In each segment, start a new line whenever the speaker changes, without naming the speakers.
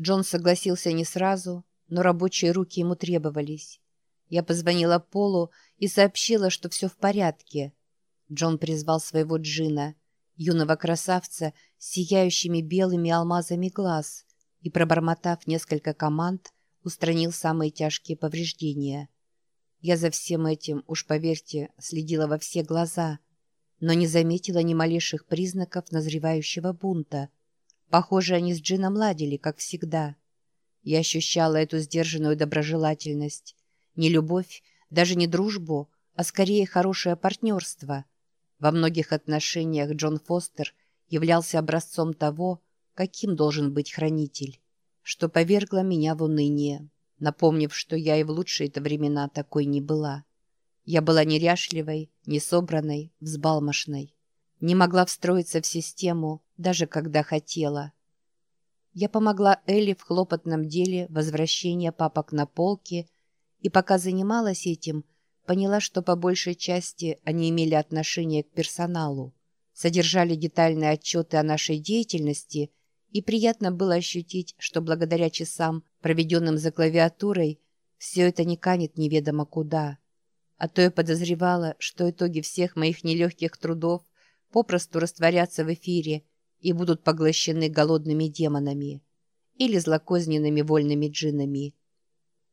Джон согласился не сразу, но рабочие руки ему требовались. Я позвонила Полу и сообщила, что все в порядке. Джон призвал своего джина, юного красавца с сияющими белыми алмазами глаз, и, пробормотав несколько команд, устранил самые тяжкие повреждения. Я за всем этим, уж поверьте, следила во все глаза, но не заметила ни малейших признаков назревающего бунта. Похоже, они с Джином ладили, как всегда. Я ощущала эту сдержанную доброжелательность. Не любовь, даже не дружбу, а скорее хорошее партнерство. Во многих отношениях Джон Фостер являлся образцом того, каким должен быть хранитель, что повергло меня в уныние напомнив, что я и в лучшие-то времена такой не была. Я была неряшливой, несобранной, взбалмошной. Не могла встроиться в систему, даже когда хотела. Я помогла Элли в хлопотном деле возвращения папок на полки, и пока занималась этим, поняла, что по большей части они имели отношение к персоналу, содержали детальные отчеты о нашей деятельности – и приятно было ощутить, что благодаря часам, проведенным за клавиатурой, все это не канет неведомо куда. А то я подозревала, что итоги всех моих нелегких трудов попросту растворятся в эфире и будут поглощены голодными демонами или злокозненными вольными джинами.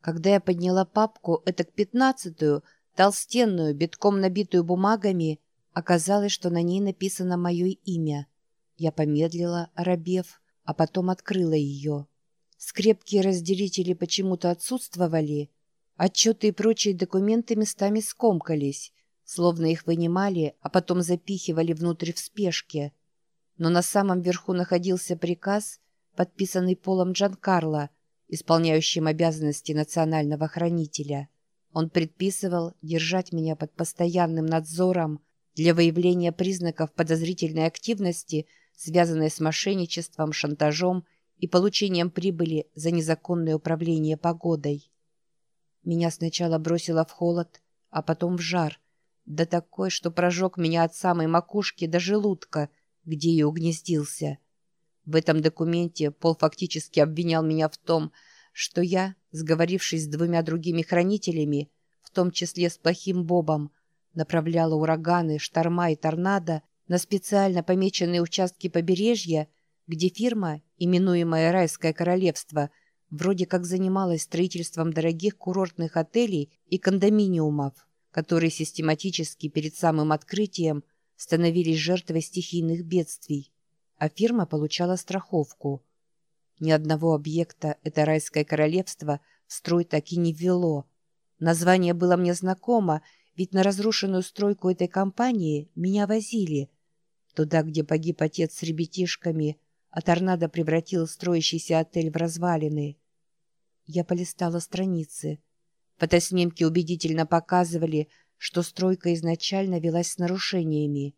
Когда я подняла папку, это к пятнадцатую, толстенную, битком набитую бумагами, оказалось, что на ней написано мое имя. Я помедлила, оробев, а потом открыла ее. Скрепкие разделители почему-то отсутствовали, отчеты и прочие документы местами скомкались, словно их вынимали, а потом запихивали внутрь в спешке. Но на самом верху находился приказ, подписанный Полом Джанкарло, исполняющим обязанности национального хранителя. Он предписывал держать меня под постоянным надзором для выявления признаков подозрительной активности – связанные с мошенничеством, шантажом и получением прибыли за незаконное управление погодой. Меня сначала бросило в холод, а потом в жар, да такой, что прожег меня от самой макушки до желудка, где и угнездился. В этом документе Пол фактически обвинял меня в том, что я, сговорившись с двумя другими хранителями, в том числе с плохим Бобом, направляла ураганы, шторма и торнадо на специально помеченные участки побережья, где фирма, именуемая «Райское королевство», вроде как занималась строительством дорогих курортных отелей и кондоминиумов, которые систематически перед самым открытием становились жертвой стихийных бедствий, а фирма получала страховку. Ни одного объекта это «Райское королевство» в строй так и не ввело. Название было мне знакомо, ведь на разрушенную стройку этой компании меня возили – Туда, где погиб отец с ребятишками, а торнадо превратил строящийся отель в развалины. Я полистала страницы. Фотоснимки убедительно показывали, что стройка изначально велась с нарушениями.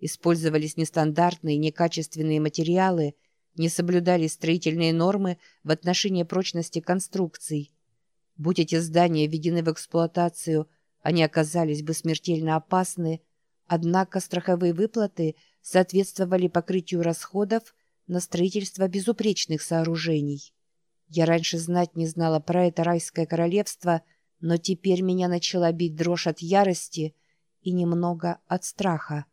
Использовались нестандартные, некачественные материалы, не соблюдались строительные нормы в отношении прочности конструкций. Будь эти здания введены в эксплуатацию, они оказались бы смертельно опасны, однако страховые выплаты – соответствовали покрытию расходов на строительство безупречных сооружений. Я раньше знать не знала про это райское королевство, но теперь меня начала бить дрожь от ярости и немного от страха.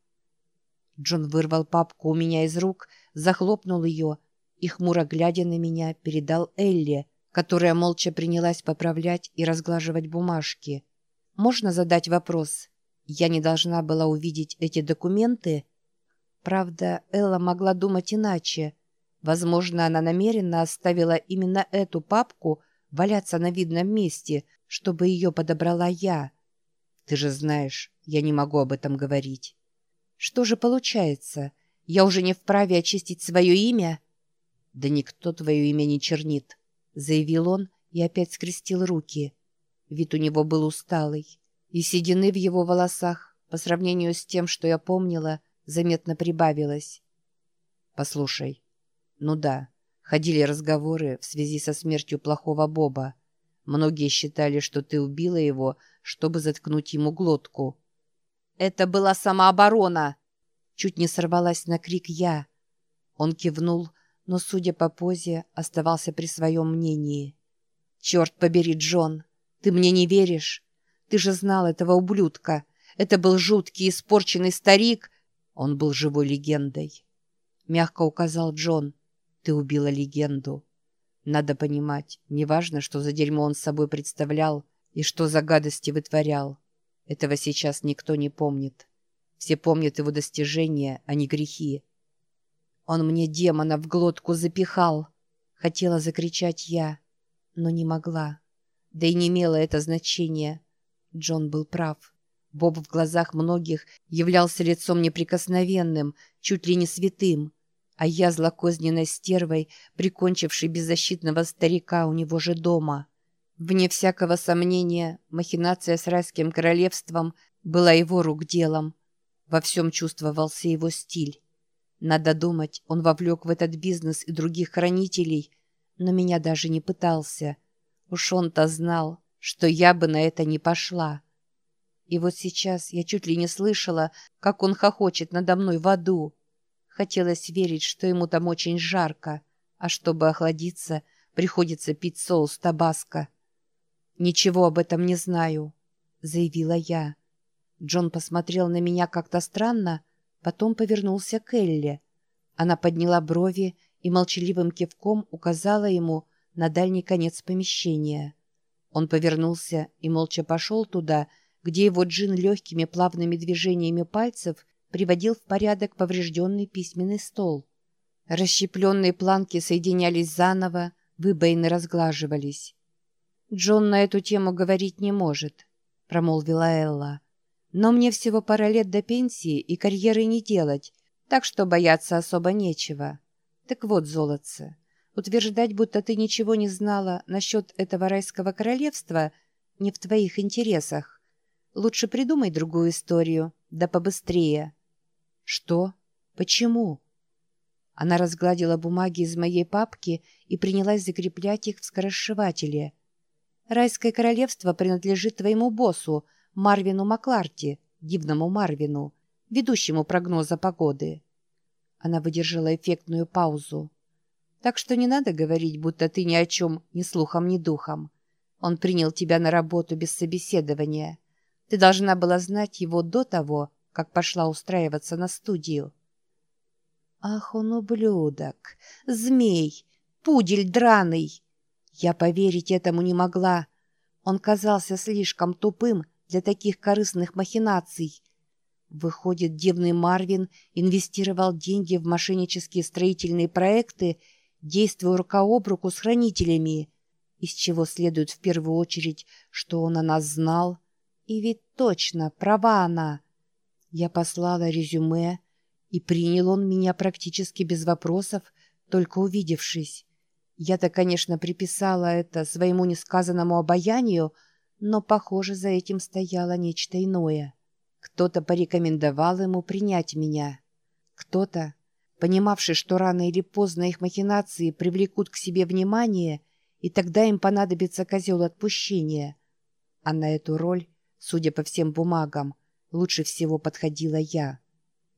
Джон вырвал папку у меня из рук, захлопнул ее и, хмуро глядя на меня, передал Элли, которая молча принялась поправлять и разглаживать бумажки. «Можно задать вопрос? Я не должна была увидеть эти документы?» Правда, Элла могла думать иначе. Возможно, она намеренно оставила именно эту папку валяться на видном месте, чтобы ее подобрала я. Ты же знаешь, я не могу об этом говорить. Что же получается? Я уже не вправе очистить свое имя? Да никто твое имя не чернит, заявил он и опять скрестил руки. Вид у него был усталый, и седины в его волосах, по сравнению с тем, что я помнила, заметно прибавилось. «Послушай, ну да, ходили разговоры в связи со смертью плохого Боба. Многие считали, что ты убила его, чтобы заткнуть ему глотку». «Это была самооборона!» Чуть не сорвалась на крик я. Он кивнул, но, судя по позе, оставался при своем мнении. «Черт побери, Джон, ты мне не веришь? Ты же знал этого ублюдка. Это был жуткий, испорченный старик. Он был живой легендой». Мягко указал Джон. «Ты убила легенду». Надо понимать, неважно, что за дерьмо он собой представлял и что за гадости вытворял. Этого сейчас никто не помнит. Все помнят его достижения, а не грехи. Он мне демона в глотку запихал. Хотела закричать я, но не могла. Да и не имело это значения. Джон был прав. Боб в глазах многих являлся лицом неприкосновенным, чуть ли не святым а я злокозненной стервой, прикончившей беззащитного старика у него же дома. Вне всякого сомнения, махинация с райским королевством была его рук делом. Во всем чувствовался его стиль. Надо думать, он вовлек в этот бизнес и других хранителей, но меня даже не пытался. Уж он-то знал, что я бы на это не пошла. И вот сейчас я чуть ли не слышала, как он хохочет надо мной в аду. Хотелось верить, что ему там очень жарко, а чтобы охладиться, приходится пить соус табаско. «Ничего об этом не знаю», — заявила я. Джон посмотрел на меня как-то странно, потом повернулся к Элли. Она подняла брови и молчаливым кивком указала ему на дальний конец помещения. Он повернулся и молча пошел туда, где его джин легкими плавными движениями пальцев приводил в порядок поврежденный письменный стол. Расщепленные планки соединялись заново, выбоины разглаживались. «Джон на эту тему говорить не может», — промолвила Элла. «Но мне всего пара лет до пенсии и карьеры не делать, так что бояться особо нечего. Так вот, золотце, утверждать, будто ты ничего не знала насчет этого райского королевства, не в твоих интересах. Лучше придумай другую историю, да побыстрее». «Что? Почему?» Она разгладила бумаги из моей папки и принялась закреплять их в скоросшивателе. «Райское королевство принадлежит твоему боссу, Марвину Макларти, дивному Марвину, ведущему прогноза погоды». Она выдержала эффектную паузу. «Так что не надо говорить, будто ты ни о чем ни слухом, ни духом. Он принял тебя на работу без собеседования. Ты должна была знать его до того, как пошла устраиваться на студию. Ах, он ублюдок, змей, пудель драный. Я поверить этому не могла. Он казался слишком тупым для таких корыстных махинаций. Выходит, дивный Марвин инвестировал деньги в мошеннические строительные проекты, действуя рука об руку с хранителями, из чего следует в первую очередь, что он о нас знал. И ведь точно, права она. Я послала резюме, и принял он меня практически без вопросов, только увидевшись. Я-то, конечно, приписала это своему несказанному обаянию, но, похоже, за этим стояло нечто иное. Кто-то порекомендовал ему принять меня. Кто-то, понимавший, что рано или поздно их махинации привлекут к себе внимание, и тогда им понадобится козел отпущения. А на эту роль, судя по всем бумагам, лучше всего подходила я.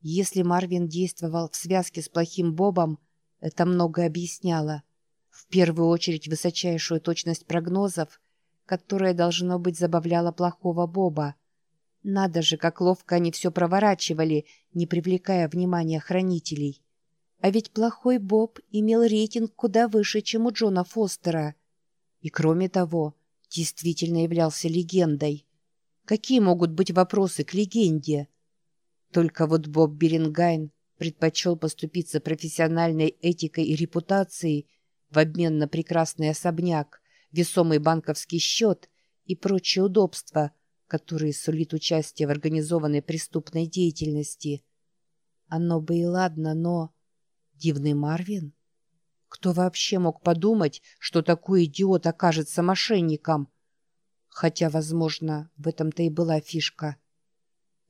Если Марвин действовал в связке с плохим Бобом, это многое объясняло. В первую очередь высочайшую точность прогнозов, которая, должно быть, забавляла плохого Боба. Надо же, как ловко они все проворачивали, не привлекая внимания хранителей. А ведь плохой Боб имел рейтинг куда выше, чем у Джона Фостера. И кроме того, действительно являлся легендой. Какие могут быть вопросы к легенде? Только вот Боб Берингайн предпочел поступиться профессиональной этикой и репутацией в обмен на прекрасный особняк, весомый банковский счет и прочие удобства, которые сулит участие в организованной преступной деятельности. Оно бы и ладно, но... Дивный Марвин? Кто вообще мог подумать, что такой идиот окажется мошенником? Хотя, возможно, в этом-то и была фишка.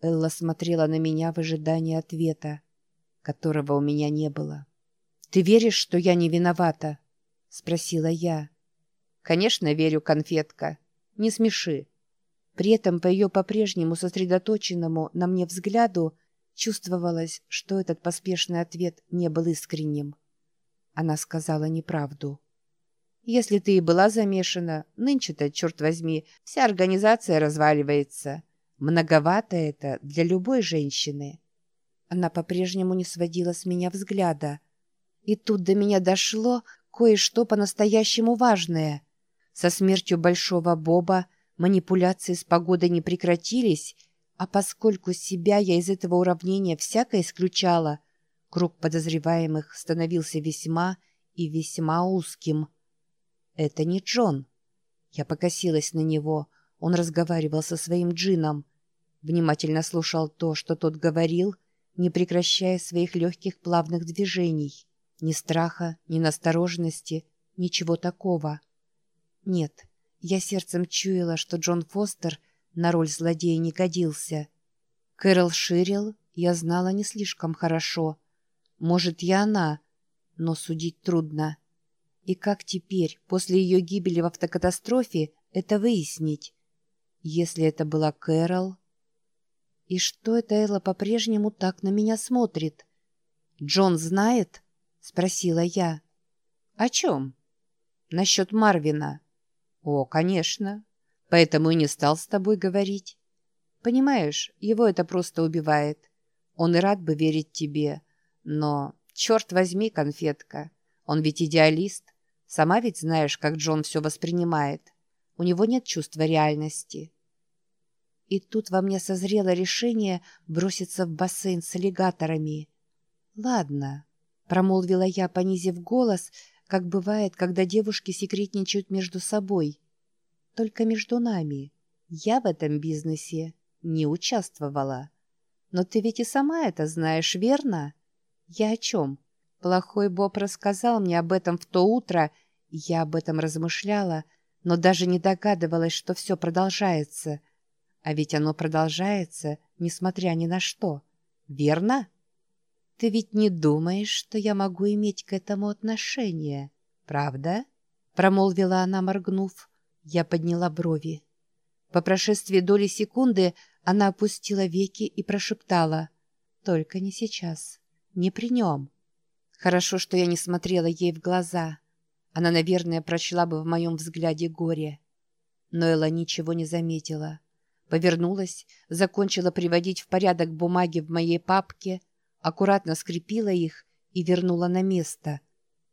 Элла смотрела на меня в ожидании ответа, которого у меня не было. «Ты веришь, что я не виновата?» — спросила я. «Конечно, верю, конфетка. Не смеши». При этом по ее по-прежнему сосредоточенному на мне взгляду чувствовалось, что этот поспешный ответ не был искренним. Она сказала неправду. Если ты и была замешана, нынче-то, черт возьми, вся организация разваливается. Многовато это для любой женщины. Она по-прежнему не сводила с меня взгляда. И тут до меня дошло кое-что по-настоящему важное. Со смертью Большого Боба манипуляции с погодой не прекратились, а поскольку себя я из этого уравнения всяко исключала, круг подозреваемых становился весьма и весьма узким. Это не Джон. Я покосилась на него. Он разговаривал со своим джином. Внимательно слушал то, что тот говорил, не прекращая своих легких плавных движений. Ни страха, ни настороженности, ничего такого. Нет, я сердцем чуяла, что Джон Фостер на роль злодея не годился. Кэрол Ширил я знала не слишком хорошо. Может, и она, но судить трудно. И как теперь, после ее гибели в автокатастрофе, это выяснить? Если это была Кэрол... И что это Элла по-прежнему так на меня смотрит? «Джон знает?» — спросила я. «О чем?» «Насчет Марвина». «О, конечно. Поэтому и не стал с тобой говорить. Понимаешь, его это просто убивает. Он и рад бы верить тебе. Но, черт возьми, конфетка, он ведь идеалист. Сама ведь знаешь, как Джон все воспринимает. У него нет чувства реальности. И тут во мне созрело решение броситься в бассейн с аллигаторами. «Ладно», — промолвила я, понизив голос, как бывает, когда девушки секретничают между собой. «Только между нами. Я в этом бизнесе не участвовала. Но ты ведь и сама это знаешь, верно? Я о чем?» Плохой Боб рассказал мне об этом в то утро, и я об этом размышляла, но даже не догадывалась, что все продолжается. А ведь оно продолжается, несмотря ни на что. Верно? Ты ведь не думаешь, что я могу иметь к этому отношение, правда? Промолвила она, моргнув. Я подняла брови. По прошествии доли секунды она опустила веки и прошептала. «Только не сейчас, не при нем». Хорошо, что я не смотрела ей в глаза. Она, наверное, прочла бы в моем взгляде горе. Но Элла ничего не заметила. Повернулась, закончила приводить в порядок бумаги в моей папке, аккуратно скрепила их и вернула на место.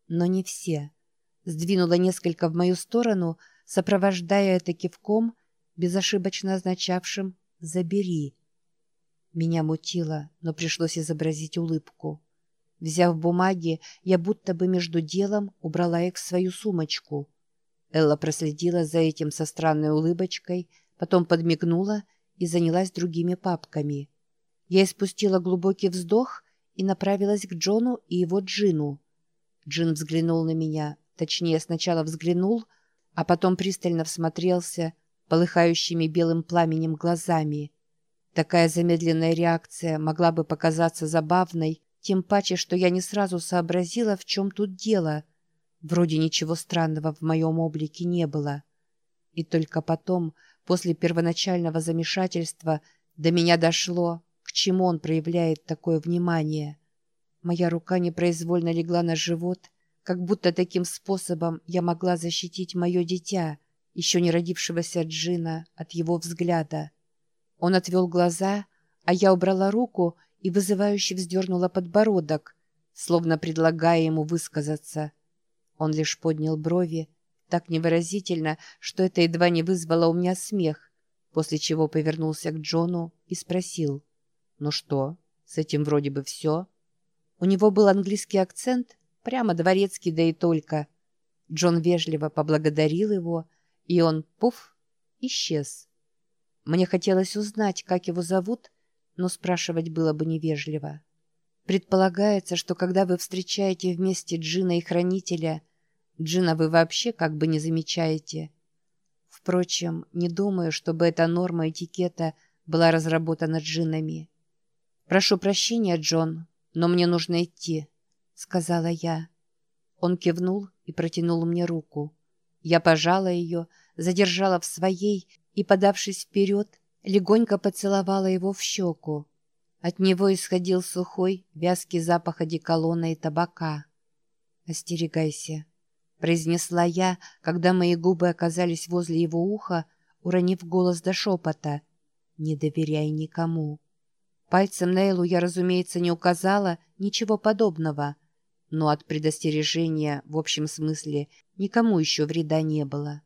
Но не все. Сдвинула несколько в мою сторону, сопровождая это кивком, безошибочно означавшим «забери». Меня мутило, но пришлось изобразить улыбку. Взяв бумаги, я будто бы между делом убрала их в свою сумочку. Элла проследила за этим со странной улыбочкой, потом подмигнула и занялась другими папками. Я испустила глубокий вздох и направилась к Джону и его Джину. Джин взглянул на меня, точнее, сначала взглянул, а потом пристально всмотрелся полыхающими белым пламенем глазами. Такая замедленная реакция могла бы показаться забавной, тем паче, что я не сразу сообразила, в чем тут дело. Вроде ничего странного в моем облике не было. И только потом, после первоначального замешательства, до меня дошло, к чему он проявляет такое внимание. Моя рука непроизвольно легла на живот, как будто таким способом я могла защитить мое дитя, еще не родившегося Джина, от его взгляда. Он отвел глаза, а я убрала руку и вызывающе вздернула подбородок, словно предлагая ему высказаться. Он лишь поднял брови, так невыразительно, что это едва не вызвало у меня смех, после чего повернулся к Джону и спросил, «Ну что, с этим вроде бы все?» У него был английский акцент, прямо дворецкий, да и только. Джон вежливо поблагодарил его, и он, пуф, исчез. Мне хотелось узнать, как его зовут, но спрашивать было бы невежливо. Предполагается, что когда вы встречаете вместе Джина и Хранителя, Джина вы вообще как бы не замечаете. Впрочем, не думаю, чтобы эта норма этикета была разработана Джинами. «Прошу прощения, Джон, но мне нужно идти», — сказала я. Он кивнул и протянул мне руку. Я пожала ее, задержала в своей и, подавшись вперед, легонько поцеловала его в щеку. От него исходил сухой, вязкий запах одеколона и табака. «Остерегайся», — произнесла я, когда мои губы оказались возле его уха, уронив голос до шепота. «Не доверяй никому». Пальцем Нейлу я, разумеется, не указала ничего подобного, но от предостережения, в общем смысле, никому еще вреда не было.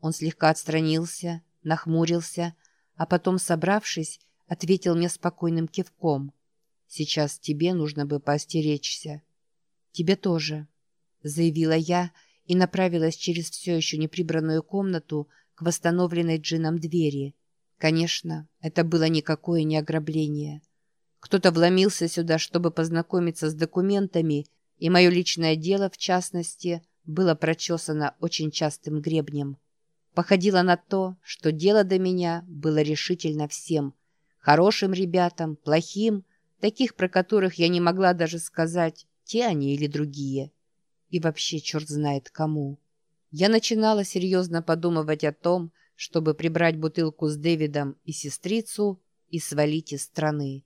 Он слегка отстранился, нахмурился, а потом, собравшись, ответил мне спокойным кивком. «Сейчас тебе нужно бы поостеречься». «Тебе тоже», — заявила я и направилась через все еще неприбранную комнату к восстановленной джином двери. Конечно, это было никакое не ограбление. Кто-то вломился сюда, чтобы познакомиться с документами, и мое личное дело, в частности, было прочесано очень частым гребнем. Походило на то, что дело до меня было решительно всем. Хорошим ребятам, плохим, таких, про которых я не могла даже сказать, те они или другие. И вообще черт знает кому. Я начинала серьезно подумывать о том, чтобы прибрать бутылку с Дэвидом и сестрицу и свалить из страны.